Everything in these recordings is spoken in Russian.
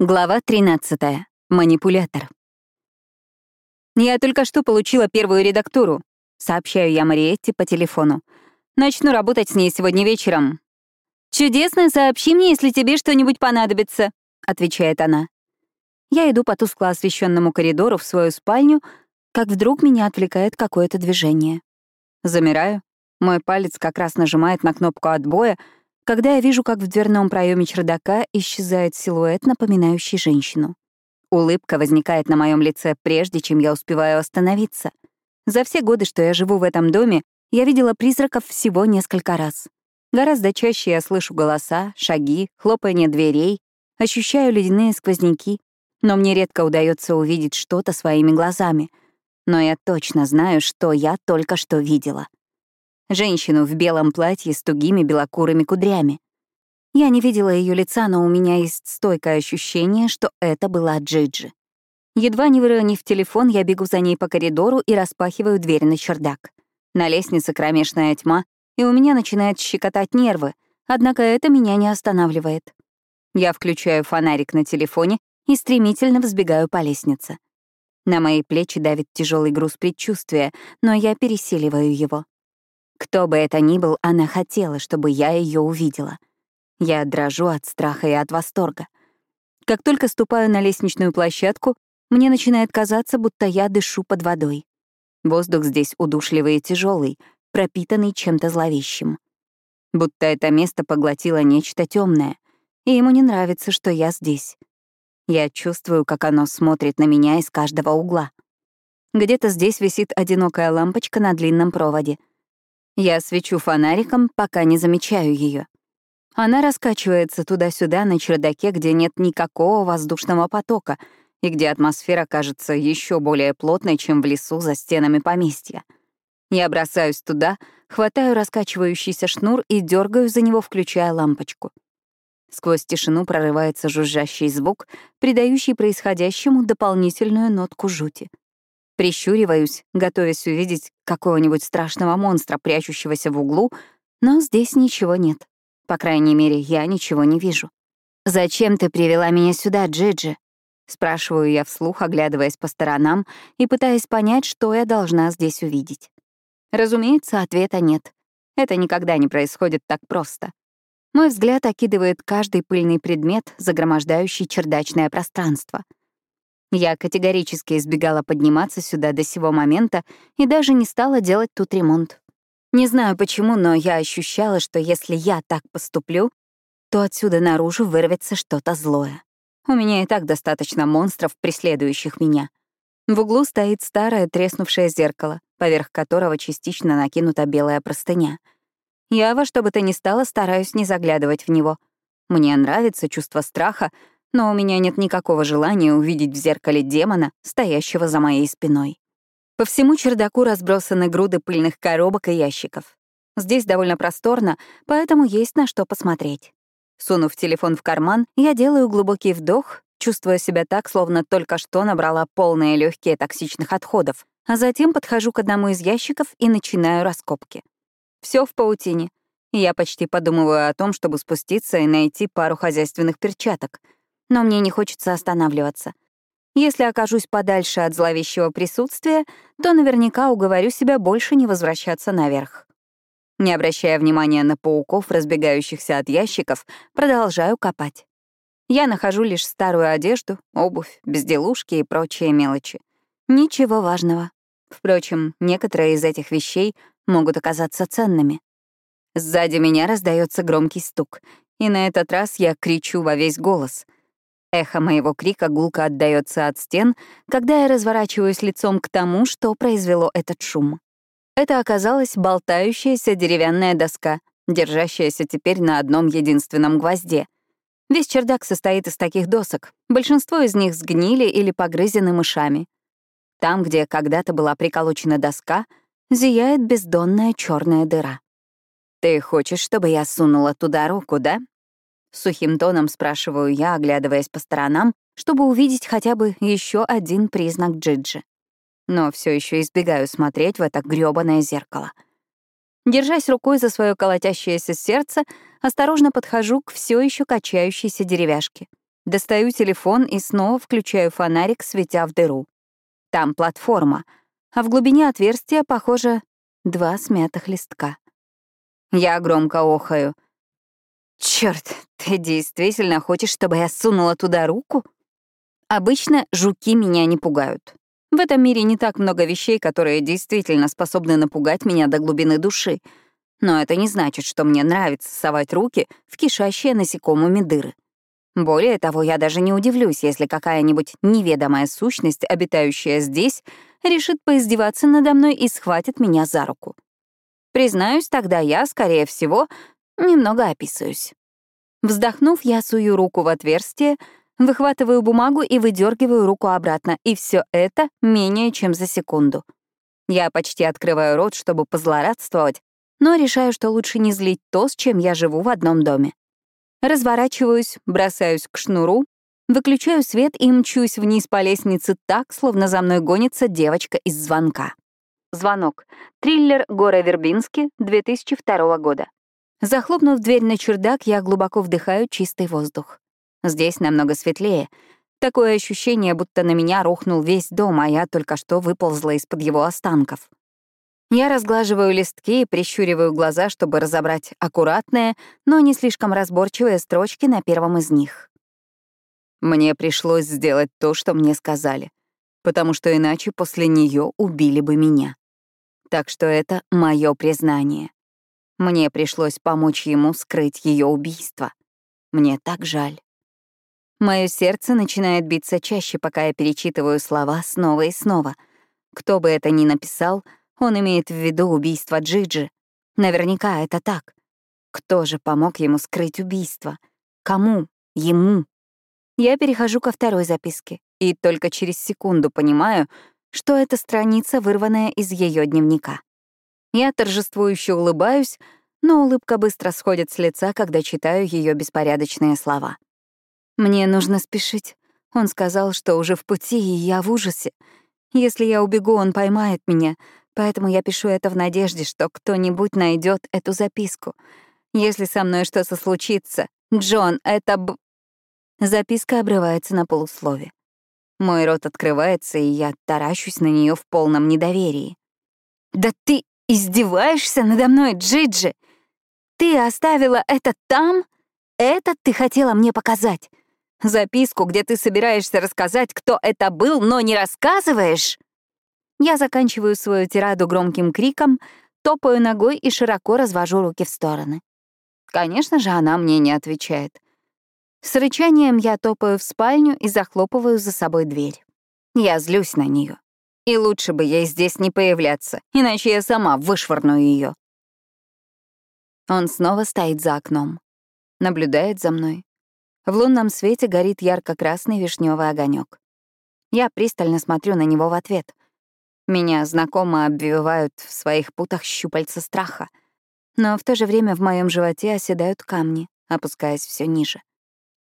Глава 13. Манипулятор. «Я только что получила первую редактуру», — сообщаю я Мариетте по телефону. «Начну работать с ней сегодня вечером». «Чудесно, сообщи мне, если тебе что-нибудь понадобится», — отвечает она. Я иду по тускло освещенному коридору в свою спальню, как вдруг меня отвлекает какое-то движение. Замираю. Мой палец как раз нажимает на кнопку отбоя — когда я вижу, как в дверном проеме чердака исчезает силуэт, напоминающий женщину. Улыбка возникает на моем лице, прежде чем я успеваю остановиться. За все годы, что я живу в этом доме, я видела призраков всего несколько раз. Гораздо чаще я слышу голоса, шаги, хлопанье дверей, ощущаю ледяные сквозняки, но мне редко удается увидеть что-то своими глазами. Но я точно знаю, что я только что видела женщину в белом платье с тугими белокурыми кудрями. Я не видела ее лица, но у меня есть стойкое ощущение, что это была Джиджи. Едва не выронив телефон, я бегу за ней по коридору и распахиваю дверь на чердак. На лестнице кромешная тьма, и у меня начинает щекотать нервы, однако это меня не останавливает. Я включаю фонарик на телефоне и стремительно взбегаю по лестнице. На мои плечи давит тяжелый груз предчувствия, но я пересиливаю его. Кто бы это ни был, она хотела, чтобы я ее увидела. Я дрожу от страха и от восторга. Как только ступаю на лестничную площадку, мне начинает казаться, будто я дышу под водой. Воздух здесь удушливый и тяжелый, пропитанный чем-то зловещим. Будто это место поглотило нечто темное, и ему не нравится, что я здесь. Я чувствую, как оно смотрит на меня из каждого угла. Где-то здесь висит одинокая лампочка на длинном проводе — я свечу фонариком, пока не замечаю ее. Она раскачивается туда-сюда на чердаке, где нет никакого воздушного потока и где атмосфера кажется еще более плотной, чем в лесу за стенами поместья. Я бросаюсь туда, хватаю раскачивающийся шнур и дергаю за него, включая лампочку. Сквозь тишину прорывается жужжащий звук, придающий происходящему дополнительную нотку жути — Прищуриваюсь, готовясь увидеть какого-нибудь страшного монстра, прячущегося в углу, но здесь ничего нет. По крайней мере, я ничего не вижу. «Зачем ты привела меня сюда, Джиджи?» Спрашиваю я вслух, оглядываясь по сторонам и пытаясь понять, что я должна здесь увидеть. Разумеется, ответа нет. Это никогда не происходит так просто. Мой взгляд окидывает каждый пыльный предмет, загромождающий чердачное пространство — я категорически избегала подниматься сюда до сего момента и даже не стала делать тут ремонт. Не знаю почему, но я ощущала, что если я так поступлю, то отсюда наружу вырвется что-то злое. У меня и так достаточно монстров, преследующих меня. В углу стоит старое треснувшее зеркало, поверх которого частично накинута белая простыня. Я во что бы то ни стало стараюсь не заглядывать в него. Мне нравится чувство страха, но у меня нет никакого желания увидеть в зеркале демона, стоящего за моей спиной. По всему чердаку разбросаны груды пыльных коробок и ящиков. Здесь довольно просторно, поэтому есть на что посмотреть. Сунув телефон в карман, я делаю глубокий вдох, чувствуя себя так, словно только что набрала полные легкие токсичных отходов, а затем подхожу к одному из ящиков и начинаю раскопки. Все в паутине. Я почти подумываю о том, чтобы спуститься и найти пару хозяйственных перчаток — но мне не хочется останавливаться. Если окажусь подальше от зловещего присутствия, то наверняка уговорю себя больше не возвращаться наверх. Не обращая внимания на пауков, разбегающихся от ящиков, продолжаю копать. Я нахожу лишь старую одежду, обувь, безделушки и прочие мелочи. Ничего важного. Впрочем, некоторые из этих вещей могут оказаться ценными. Сзади меня раздается громкий стук, и на этот раз я кричу во весь голос. Эхо моего крика гулко отдаётся от стен, когда я разворачиваюсь лицом к тому, что произвело этот шум. Это оказалась болтающаяся деревянная доска, держащаяся теперь на одном единственном гвозде. Весь чердак состоит из таких досок. Большинство из них сгнили или погрызены мышами. Там, где когда-то была приколочена доска, зияет бездонная черная дыра. «Ты хочешь, чтобы я сунула туда руку, да?» Сухим тоном спрашиваю я, оглядываясь по сторонам, чтобы увидеть хотя бы еще один признак Джиджи. Но все еще избегаю смотреть в это грёбаное зеркало. Держась рукой за свое колотящееся сердце, осторожно подхожу к все еще качающейся деревяшке. Достаю телефон и снова включаю фонарик, светя в дыру. Там платформа, а в глубине отверстия, похоже, два смятых листка. Я громко охаю. Черт, ты действительно хочешь, чтобы я сунула туда руку? Обычно жуки меня не пугают. В этом мире не так много вещей, которые действительно способны напугать меня до глубины души. Но это не значит, что мне нравится совать руки в кишащие насекомыми дыры. Более того, я даже не удивлюсь, если какая-нибудь неведомая сущность, обитающая здесь, решит поиздеваться надо мной и схватит меня за руку. Признаюсь, тогда я, скорее всего, немного описываюсь. Вздохнув, я сую руку в отверстие, выхватываю бумагу и выдергиваю руку обратно, и все это менее чем за секунду. Я почти открываю рот, чтобы позлорадствовать, но решаю, что лучше не злить то, с чем я живу в одном доме. Разворачиваюсь, бросаюсь к шнуру, выключаю свет и мчусь вниз по лестнице так, словно за мной гонится девочка из звонка. Звонок. Триллер Гора Вербински, 2002 года. Захлопнув дверь на чердак, я глубоко вдыхаю чистый воздух. Здесь намного светлее. Такое ощущение, будто на меня рухнул весь дом, а я только что выползла из-под его останков. Я разглаживаю листки и прищуриваю глаза, чтобы разобрать аккуратные, но не слишком разборчивые строчки на первом из них. Мне пришлось сделать то, что мне сказали, потому что иначе после нее убили бы меня. Так что это мое признание. Мне пришлось помочь ему скрыть ее убийство. Мне так жаль. Мое сердце начинает биться чаще, пока я перечитываю слова снова и снова. Кто бы это ни написал — он имеет в виду убийство Джиджи. Наверняка это так. Кто же помог ему скрыть убийство? Кому? Ему? Я перехожу ко второй записке и только через секунду понимаю, что это страница, вырванная из ее дневника. Я торжествующе улыбаюсь, но улыбка быстро сходит с лица, когда читаю ее беспорядочные слова. «Мне нужно спешить. Он сказал, что уже в пути, и я в ужасе. Если я убегу, он поймает меня, Поэтому я пишу это в надежде, что кто-нибудь найдет эту записку. Если со мной что-то случится, Джон, это б... Записка обрывается на полуслове. Мой рот открывается, и я таращусь на нее в полном недоверии. «Да ты издеваешься надо мной, Джиджи! Ты оставила это там? Это ты хотела мне показать? Записку, где ты собираешься рассказать, кто это был, но не рассказываешь?» Я заканчиваю свою тираду громким криком, топаю ногой и широко развожу руки в стороны. Конечно же, она мне не отвечает. С рычанием я топаю в спальню и захлопываю за собой дверь. Я злюсь на нее. И лучше бы ей здесь не появляться, иначе я сама вышвырну ее. Он снова стоит за окном, наблюдает за мной. В лунном свете горит ярко-красный вишневый огонек. Я пристально смотрю на него в ответ — меня знакомо обвивают в своих путах щупальца страха. Но в то же время в моем животе оседают камни, опускаясь все ниже.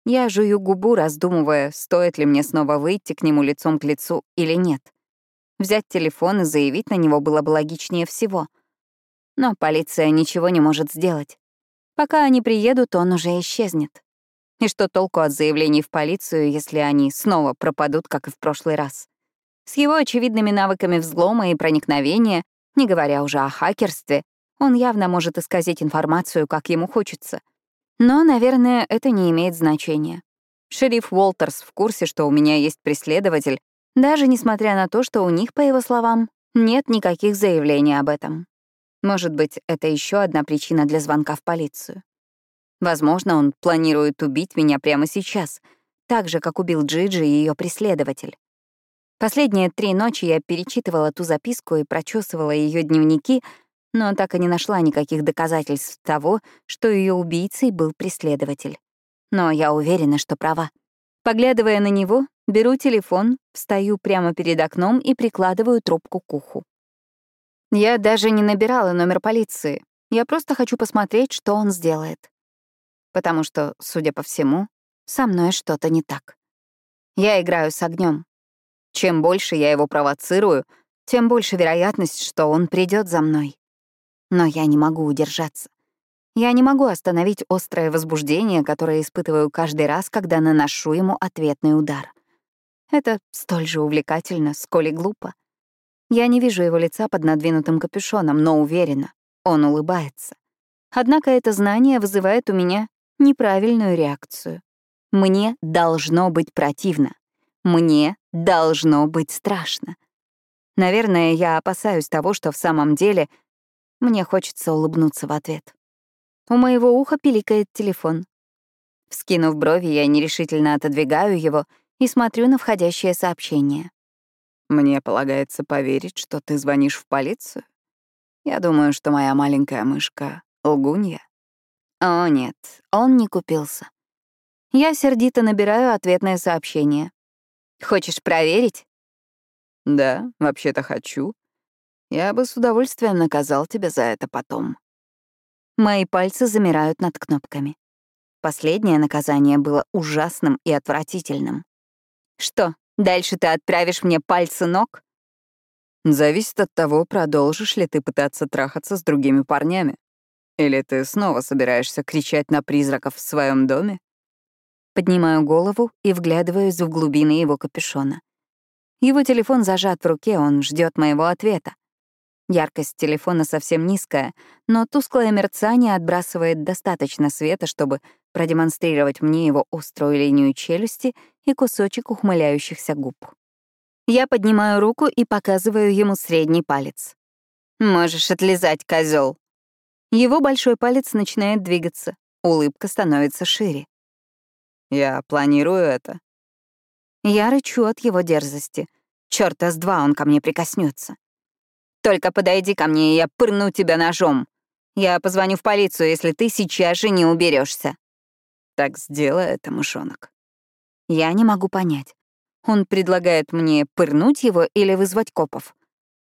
Я жую губу, раздумывая, стоит ли мне снова выйти к нему лицом к лицу или нет. Взять телефон и заявить на него было бы логичнее всего. Но полиция ничего не может сделать. Пока они приедут, он уже исчезнет. И что толку от заявлений в полицию, если они снова пропадут, как и в прошлый раз? С его очевидными навыками взлома и проникновения, не говоря уже о хакерстве, он явно может исказить информацию, как ему хочется. Но, наверное, это не имеет значения. Шериф Уолтерс в курсе, что у меня есть преследователь, даже несмотря на то, что у них, по его словам, нет никаких заявлений об этом. Может быть, это еще одна причина для звонка в полицию. Возможно, он планирует убить меня прямо сейчас, так же, как убил Джиджи и ее преследователь. Последние три ночи я перечитывала ту записку и прочесывала ее дневники, но так и не нашла никаких доказательств того, что ее убийцей был преследователь. Но я уверена, что права. Поглядывая на него, беру телефон, встаю прямо перед окном и прикладываю трубку к уху. Я даже не набирала номер полиции. Я просто хочу посмотреть, что он сделает. Потому что, судя по всему, со мной что-то не так. Я играю с огнем. Чем больше я его провоцирую, тем больше вероятность, что он придет за мной. Но я не могу удержаться. Я не могу остановить острое возбуждение, которое испытываю каждый раз, когда наношу ему ответный удар. Это столь же увлекательно, сколь и глупо. Я не вижу его лица под надвинутым капюшоном, но уверена, он улыбается. Однако это знание вызывает у меня неправильную реакцию. Мне должно быть противно. Мне должно быть страшно. Наверное, я опасаюсь того, что в самом деле мне хочется улыбнуться в ответ. У моего уха пиликает телефон. Вскинув брови, я нерешительно отодвигаю его и смотрю на входящее сообщение. «Мне полагается поверить, что ты звонишь в полицию? Я думаю, что моя маленькая мышка — лгунья». О, нет, он не купился. Я сердито набираю ответное сообщение. «Хочешь проверить?» «Да, вообще-то хочу. Я бы с удовольствием наказал тебя за это потом». Мои пальцы замирают над кнопками. Последнее наказание было ужасным и отвратительным. Что, дальше ты отправишь мне пальцы ног? Зависит от того, продолжишь ли ты пытаться трахаться с другими парнями. Или ты снова собираешься кричать на призраков в своем доме? Поднимаю голову и вглядываюсь в глубины его капюшона. Его телефон зажат в руке, он ждет моего ответа. Яркость телефона совсем низкая, но тусклое мерцание отбрасывает достаточно света, чтобы продемонстрировать мне его острую линию челюсти и кусочек ухмыляющихся губ. Я поднимаю руку и показываю ему средний палец. «Можешь отлизать, козел. Его большой палец начинает двигаться, улыбка становится шире. «Я планирую это». Я рычу от его дерзости. Чёрта с два он ко мне прикоснется. «Только подойди ко мне, и я пырну тебя ножом. Я позвоню в полицию, если ты сейчас же не уберешься. Так сделай это, мышонок. Я не могу понять. Он предлагает мне пырнуть его или вызвать копов.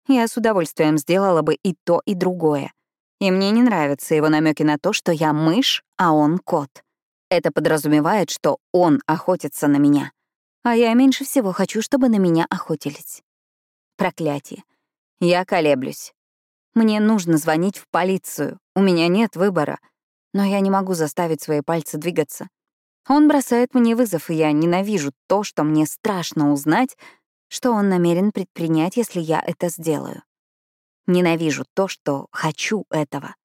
Я с удовольствием сделала бы и то, и другое. И мне не нравятся его намеки на то, что я мышь, а он кот. Это подразумевает, что он охотится на меня. А я меньше всего хочу, чтобы на меня охотились. Проклятие. Я колеблюсь. Мне нужно звонить в полицию. У меня нет выбора — но я не могу заставить свои пальцы двигаться. Он бросает мне вызов, и я ненавижу то, что мне страшно узнать, что он намерен предпринять, если я это сделаю. Ненавижу то, что хочу этого.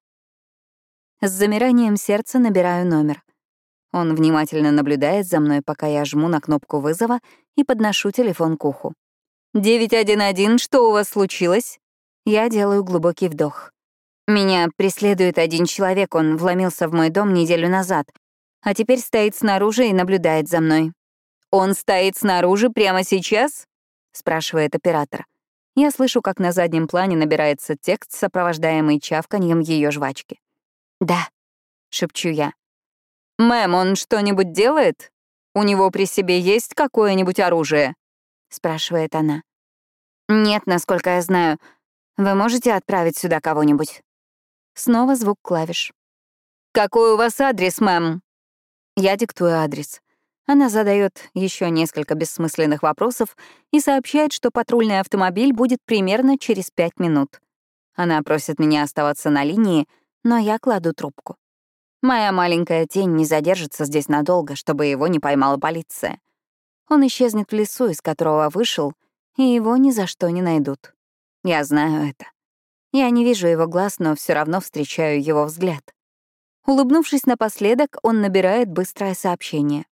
С замиранием сердца набираю номер. Он внимательно наблюдает за мной, пока я жму на кнопку вызова и подношу телефон к уху. «911, что у вас случилось?» Я делаю глубокий вдох. Меня преследует один человек, он вломился в мой дом неделю назад, а теперь стоит снаружи и наблюдает за мной. «Он стоит снаружи прямо сейчас?» — спрашивает оператор. Я слышу, как на заднем плане набирается текст, сопровождаемый чавканьем ее жвачки. «Да», — шепчу я. «Мэм, он что-нибудь делает? У него при себе есть какое-нибудь оружие?» — спрашивает она. «Нет, насколько я знаю. Вы можете отправить сюда кого-нибудь?» Снова звук клавиш. «Какой у вас адрес, мэм?» Я диктую адрес. Она задает еще несколько бессмысленных вопросов и сообщает, что патрульный автомобиль будет примерно через пять минут. Она просит меня оставаться на линии, но я кладу трубку. Моя маленькая тень не задержится здесь надолго, чтобы его не поймала полиция. Он исчезнет в лесу, из которого вышел, и его ни за что не найдут. Я знаю это. Я не вижу его глаз, но все равно встречаю его взгляд. Улыбнувшись напоследок, он набирает быстрое сообщение.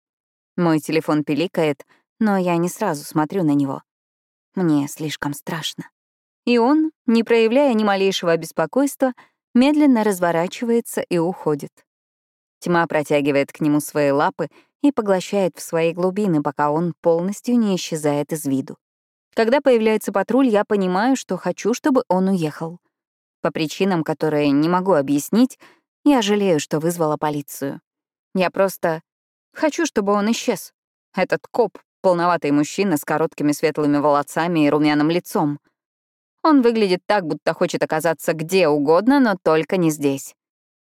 Мой телефон пиликает, но я не сразу смотрю на него. Мне слишком страшно. И он, не проявляя ни малейшего беспокойства, медленно разворачивается и уходит. Тьма протягивает к нему свои лапы и поглощает в свои глубины, пока он полностью не исчезает из виду. Когда появляется патруль, я понимаю, что хочу, чтобы он уехал. По причинам, которые не могу объяснить, я жалею, что вызвала полицию. Я просто хочу, чтобы он исчез. Этот коп — полноватый мужчина с короткими светлыми волосами и румяным лицом. Он выглядит так, будто хочет оказаться где угодно, но только не здесь.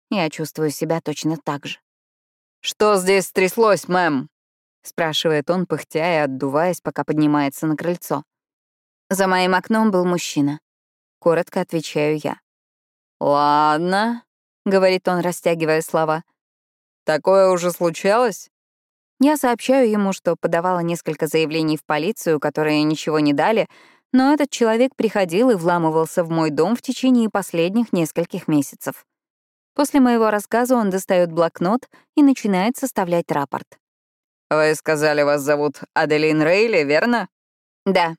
Я чувствую себя точно так же. «Что здесь стряслось, мэм?» — спрашивает он, пыхтя и отдуваясь, пока поднимается на крыльцо. За моим окном был мужчина. Коротко отвечаю я. «Ладно», — говорит он, растягивая слова. «Такое уже случалось?» Я сообщаю ему, что подавала несколько заявлений в полицию, которые ничего не дали, но этот человек приходил и вламывался в мой дом в течение последних нескольких месяцев. После моего рассказа он достает блокнот и начинает составлять рапорт. «Вы сказали, вас зовут Аделин Рейли, верно?» «Да».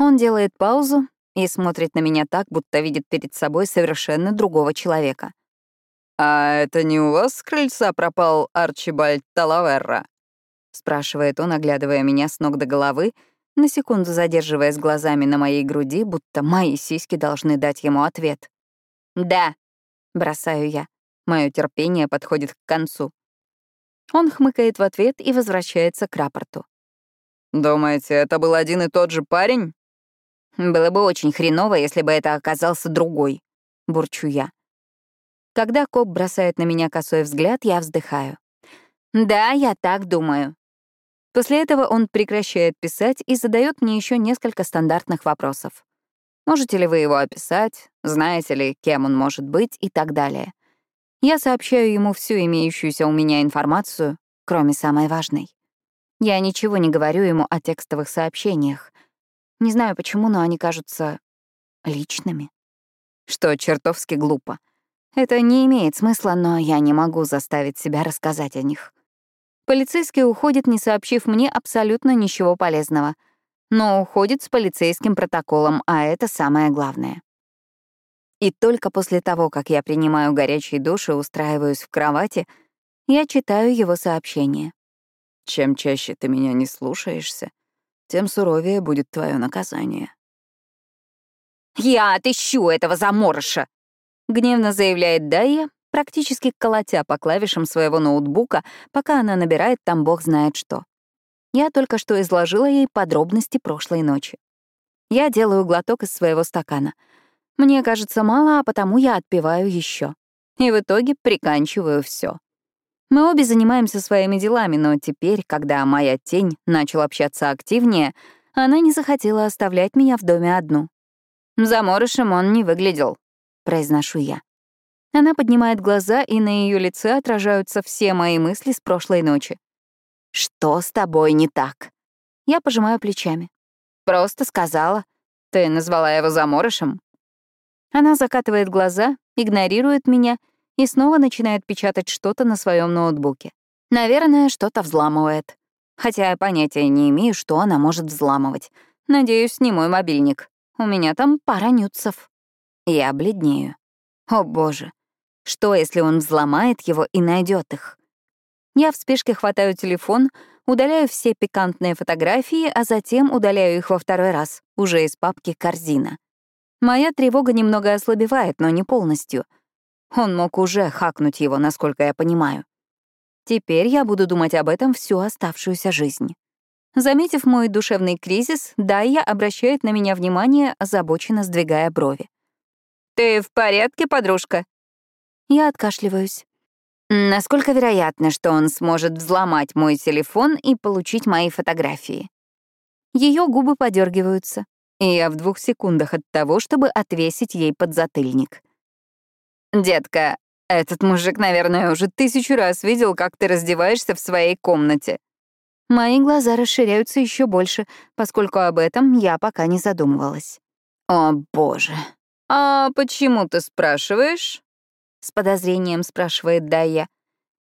Он делает паузу и смотрит на меня так, будто видит перед собой совершенно другого человека. «А это не у вас с крыльца пропал Арчибальд Талаверра?» — спрашивает он, оглядывая меня с ног до головы, на секунду задерживаясь глазами на моей груди, будто мои сиськи должны дать ему ответ. «Да», — бросаю я. Мое терпение подходит к концу. Он хмыкает в ответ и возвращается к рапорту. «Думаете, это был один и тот же парень?» «Было бы очень хреново, если бы это оказался другой», — бурчу я. Когда коп бросает на меня косой взгляд, я вздыхаю. «Да, я так думаю». После этого он прекращает писать и задает мне еще несколько стандартных вопросов. Можете ли вы его описать? Знаете ли, кем он может быть? И так далее. Я сообщаю ему всю имеющуюся у меня информацию, кроме самой важной. Я ничего не говорю ему о текстовых сообщениях. Не знаю почему, но они кажутся личными. Что чертовски глупо. Это не имеет смысла, но я не могу заставить себя рассказать о них. Полицейский уходит, не сообщив мне абсолютно ничего полезного. Но уходит с полицейским протоколом, а это самое главное. И только после того, как я принимаю горячий душ и устраиваюсь в кровати, я читаю его сообщение. «Чем чаще ты меня не слушаешься, тем суровее будет твое наказание». «Я отыщу этого заморыша!» — гневно заявляет Дайя, практически колотя по клавишам своего ноутбука, пока она набирает там бог знает что. Я только что изложила ей подробности прошлой ночи. Я делаю глоток из своего стакана — мне кажется мало, а потому я отпиваю еще. И в итоге приканчиваю все. Мы обе занимаемся своими делами, но теперь, когда моя тень начала общаться активнее, она не захотела оставлять меня в доме одну. Заморышем он не выглядел, произношу я. Она поднимает глаза, и на ее лице отражаются все мои мысли с прошлой ночи. «Что с тобой не так?» Я пожимаю плечами. «Просто сказала. Ты назвала его заморышем?» Она закатывает глаза, игнорирует меня и снова начинает печатать что-то на своем ноутбуке. Наверное, что-то взламывает. Хотя я понятия не имею, что она может взламывать. Надеюсь, не мой мобильник. У меня там пара нюцев. Я бледнею. О боже, что, если он взломает его и найдет их? Я в спешке хватаю телефон, удаляю все пикантные фотографии, а затем удаляю их во второй раз, уже из папки «Корзина». Моя тревога немного ослабевает, но не полностью. Он мог уже хакнуть его, насколько я понимаю. Теперь я буду думать об этом всю оставшуюся жизнь. Заметив мой душевный кризис, Дайя обращает на меня внимание, озабоченно сдвигая брови. «Ты в порядке, подружка?» Я откашливаюсь. Насколько вероятно, что он сможет взломать мой телефон и получить мои фотографии? Ее губы подергиваются и я в двух секундах от того, чтобы отвесить ей подзатыльник. «Детка, этот мужик, наверное, уже тысячу раз видел, как ты раздеваешься в своей комнате». Мои глаза расширяются еще больше, поскольку об этом я пока не задумывалась. «О, боже! А почему ты спрашиваешь?» С подозрением спрашивает Дайя.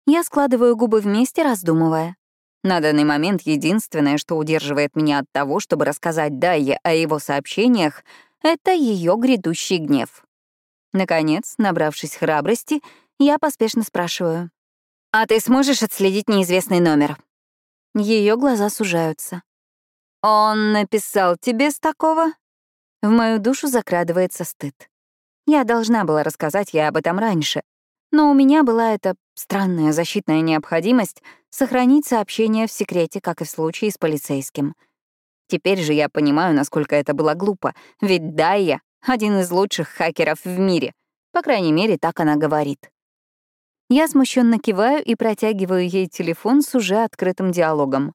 Я складываю губы вместе, раздумывая. На данный момент единственное, что удерживает меня от того, чтобы рассказать Дайе о его сообщениях, это ее грядущий гнев. Наконец, набравшись храбрости, я поспешно спрашиваю. «А ты сможешь отследить неизвестный номер?» Ее глаза сужаются. «Он написал тебе с такого?» В мою душу закрадывается стыд. Я должна была рассказать ей об этом раньше, но у меня была эта странная защитная необходимость сохранить сообщение в секрете, как и в случае с полицейским. Теперь же я понимаю, насколько это было глупо, ведь Дайя — один из лучших хакеров в мире. По крайней мере, так она говорит. Я смущенно киваю и протягиваю ей телефон с уже открытым диалогом.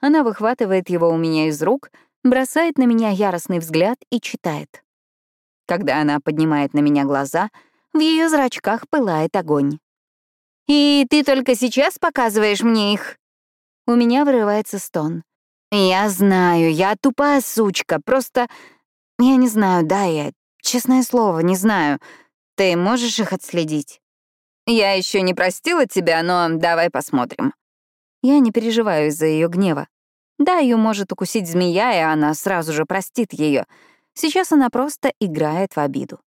Она выхватывает его у меня из рук, бросает на меня яростный взгляд и читает. Когда она поднимает на меня глаза — В ее зрачках пылает огонь. «И ты только сейчас показываешь мне их?» У меня вырывается стон. «Я знаю, я тупая сучка, просто... Я не знаю, да, я... Честное слово, не знаю. Ты можешь их отследить?» «Я еще не простила тебя, но давай посмотрим». Я не переживаю из-за ее гнева. Да, ее может укусить змея, и она сразу же простит ее. Сейчас она просто играет в обиду.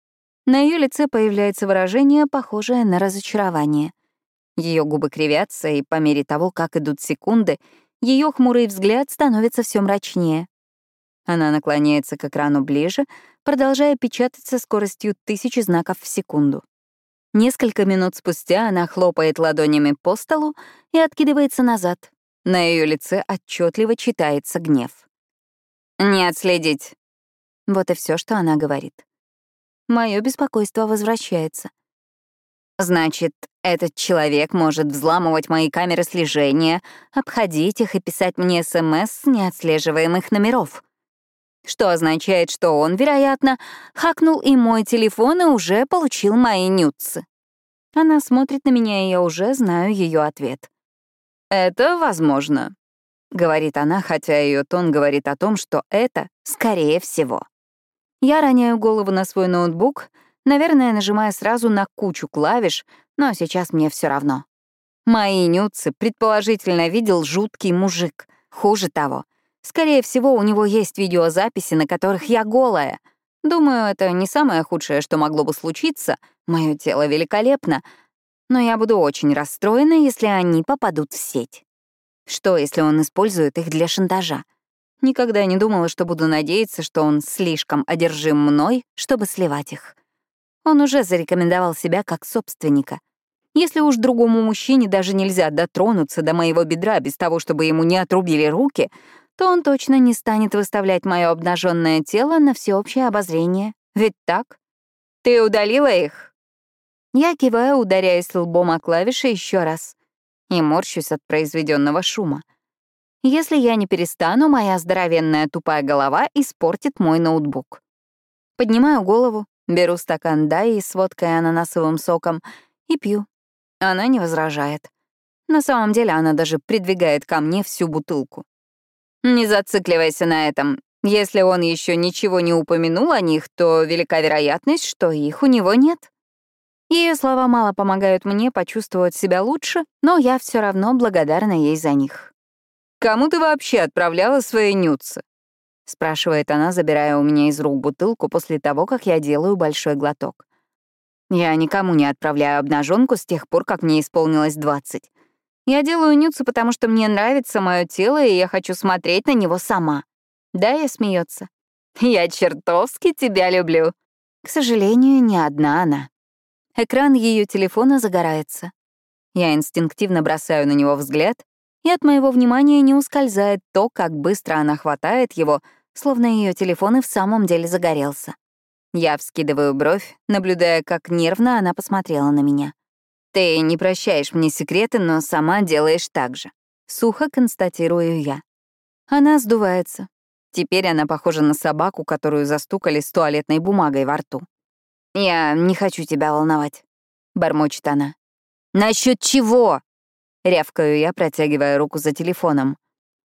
На ее лице появляется выражение, похожее на разочарование. Ее губы кривятся, и по мере того, как идут секунды, ее хмурый взгляд становится все мрачнее. Она наклоняется к экрану ближе, продолжая печатать со скоростью тысячи знаков в секунду. Несколько минут спустя она хлопает ладонями по столу и откидывается назад. На ее лице отчетливо читается гнев. «Не отследить». Вот и все, что она говорит. Мое беспокойство возвращается. Значит, этот человек может взламывать мои камеры слежения, обходить их и писать мне СМС с неотслеживаемых номеров. Что означает, что он, вероятно, хакнул и мой телефон и уже получил мои нюцы. Она смотрит на меня, и я уже знаю ее ответ. «Это возможно», — говорит она, хотя ее тон говорит о том, что это скорее всего. Я роняю голову на свой ноутбук — Наверное, нажимая сразу на кучу клавиш, но сейчас мне все равно. Мои нюцы предположительно видел жуткий мужик. Хуже того. Скорее всего, у него есть видеозаписи, на которых я голая. Думаю, это не самое худшее, что могло бы случиться. Мое тело великолепно. Но я буду очень расстроена, если они попадут в сеть. Что, если он использует их для шантажа? Никогда не думала, что буду надеяться, что он слишком одержим мной, чтобы сливать их. Он уже зарекомендовал себя как собственника. Если уж другому мужчине даже нельзя дотронуться до моего бедра без того, чтобы ему не отрубили руки, то он точно не станет выставлять мое обнаженное тело на всеобщее обозрение. Ведь так? Ты удалила их? Я киваю, ударяясь лбом о клавиши еще раз. И морщусь от произведенного шума. Если я не перестану, моя здоровенная тупая голова испортит мой ноутбук. Поднимаю голову, Беру стакан дай с водкой и ананасовым соком и пью. Она не возражает. На самом деле она даже придвигает ко мне всю бутылку. Не зацикливайся на этом. Если он еще ничего не упомянул о них, то велика вероятность, что их у него нет. Ее слова мало помогают мне почувствовать себя лучше, но я все равно благодарна ей за них. «Кому ты вообще отправляла свои нюцы?» — спрашивает она, забирая у меня из рук бутылку после того, как я делаю большой глоток. Я никому не отправляю обнаженку с тех пор, как мне исполнилось 20. Я делаю нюцы, потому что мне нравится мое тело, и я хочу смотреть на него сама. Да, я смеется. Я чертовски тебя люблю. К сожалению, не одна она. Экран ее телефона загорается. Я инстинктивно бросаю на него взгляд и от моего внимания не ускользает то, как быстро она хватает его, словно ее телефон и в самом деле загорелся. Я вскидываю бровь, наблюдая, как нервно она посмотрела на меня. «Ты не прощаешь мне секреты, но сама делаешь так же». Сухо констатирую я. Она сдувается. Теперь она похожа на собаку, которую застукали с туалетной бумагой во рту. «Я не хочу тебя волновать», — бормочет она. «Насчёт чего?» Рявкаю я, протягивая руку за телефоном.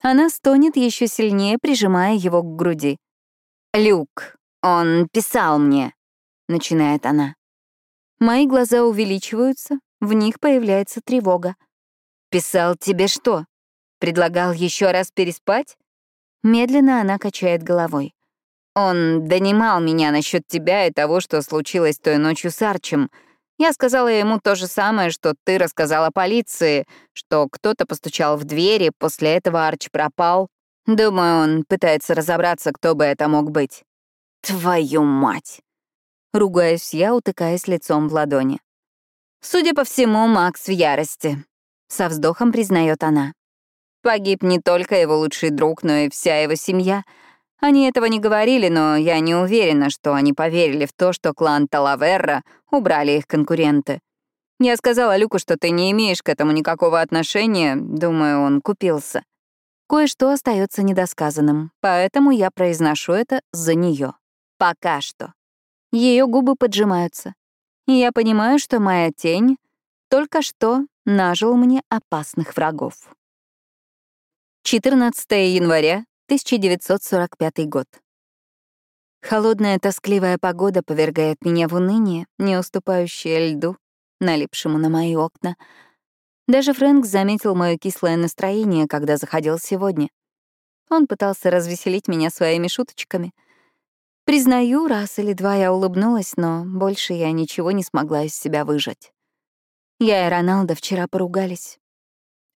Она стонет еще сильнее, прижимая его к груди. «Люк, он писал мне», — начинает она. Мои глаза увеличиваются, в них появляется тревога. «Писал тебе что? Предлагал еще раз переспать?» Медленно она качает головой. «Он донимал меня насчет тебя и того, что случилось той ночью с Арчем. Я сказала ему то же самое, что ты рассказала полиции, что кто-то постучал в двери, после этого Арч пропал. Думаю, он пытается разобраться, кто бы это мог быть. Твою мать! Ругаюсь я, утыкаясь лицом в ладони. Судя по всему, Макс в ярости. Со вздохом признает она. Погиб не только его лучший друг, но и вся его семья — они этого не говорили, но я не уверена, что они поверили в то, что клан Талаверра убрали их конкуренты. Я сказала Люку, что ты не имеешь к этому никакого отношения, думаю, он купился. Кое-что остается недосказанным, поэтому я произношу это за нее. Пока что. Ее губы поджимаются. И я понимаю, что моя тень только что нажил мне опасных врагов. 14 января 1945 год. Холодная тоскливая погода повергает меня в уныние, не уступающее льду, налипшему на мои окна. Даже Фрэнк заметил мое кислое настроение, когда заходил сегодня. Он пытался развеселить меня своими шуточками. Признаю, раз или два я улыбнулась, но больше я ничего не смогла из себя выжать. Я и Роналдо вчера поругались.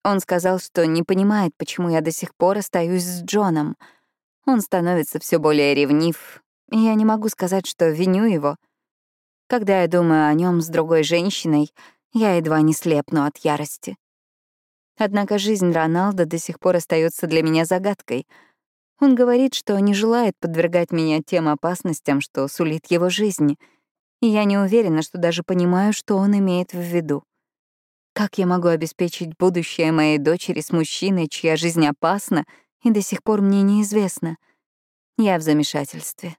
Он сказал, что не понимает, почему я до сих пор остаюсь с Джоном. Он становится все более ревнив, я не могу сказать, что виню его. Когда я думаю о нем с другой женщиной, я едва не слепну от ярости. Однако жизнь Роналда до сих пор остается для меня загадкой. Он говорит, что не желает подвергать меня тем опасностям, что сулит его жизни, и я не уверена, что даже понимаю, что он имеет в виду. Как я могу обеспечить будущее моей дочери с мужчиной, чья жизнь опасна, и до сих пор мне неизвестно? Я в замешательстве.